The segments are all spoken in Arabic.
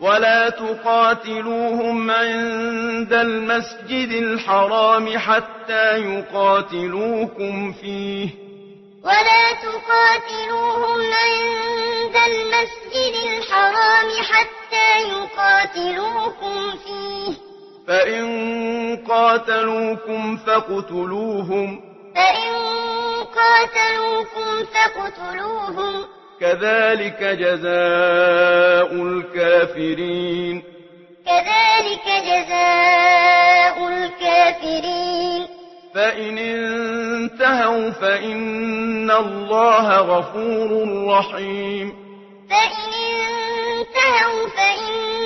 ولا تقاتلوهم عند المسجد الحرام حتى يقاتلوكم فيه. ولا تقاتلوهم عند المسجد الحرام حتى يقاتلوكم فيه. فإن قاتلوكم فاقتلوهم. فإن قاتلوكم فاقتلوهم. كذلك جزاء الكافرين. كذلك جزاء الكافرين. فإن انتهوا فإن الله غفور رحيم. فإن انتهوا فإن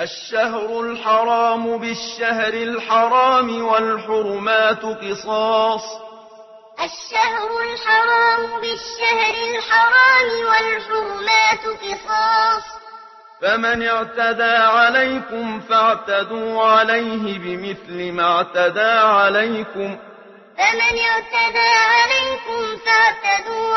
الشهر الحرام بالشهر الحرام والحرمات قصاص. الشهر الحرام بالشهر الحرام والحرمات قصاص. فمن اعتدى عليكم فاعتدوا عليه بمثل ما اعتدى عليكم. فمن اعتدى عليكم فاعتدوا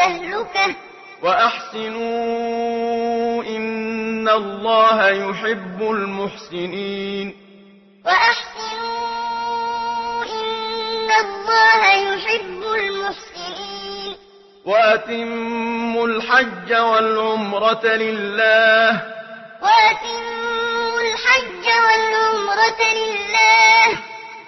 التهلكة وأحسنوا إن الله يحب المحسنين. وأحسنوا إن الله يحب المحسنين. وأتموا الحج والعمرة لله. وأتموا الحج والعمرة لله.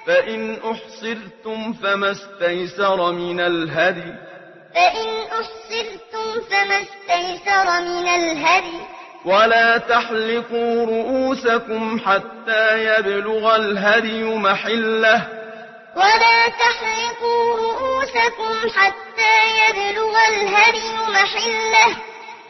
فإن أحصرتم فما استيسر من الهدي. فإن أصبتم فما استيسر من الهدي ولا تحلقوا رؤوسكم حتى يبلغ الهدي محله ولا تحلقوا رؤوسكم حتى يبلغ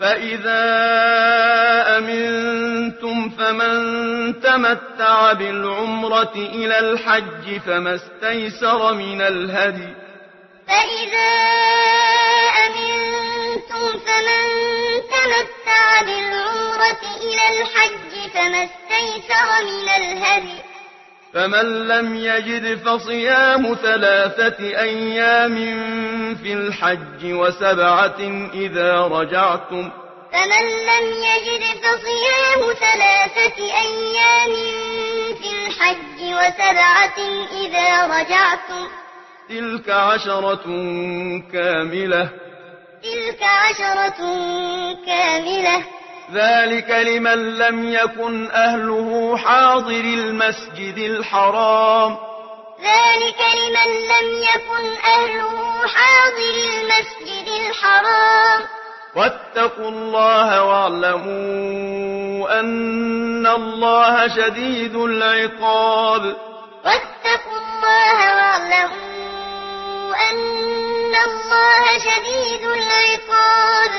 فإذا أمنتم فمن تمتع بالعمرة إلى الحج فما استيسر من الهدي فإذا أمنتم فمن تمتع بالعمرة إلى الحج فما استيسر من الهدي فمن لم يجد فصيام ثلاثة أيام في الحج وسبعة إذا رجعتم فمن لم يجد فصيام ثلاثة أيام في الحج وسبعة إذا رجعتم تلك عشرة كاملة. تلك عشرة كاملة. ذلك لمن لم يكن أهله حاضر المسجد الحرام ذلك لمن لم يكن أهله حاضر المسجد الحرام واتقوا الله واعلموا أن الله شديد العقاب واتقوا الله واعلموا أن الله شديد العقاب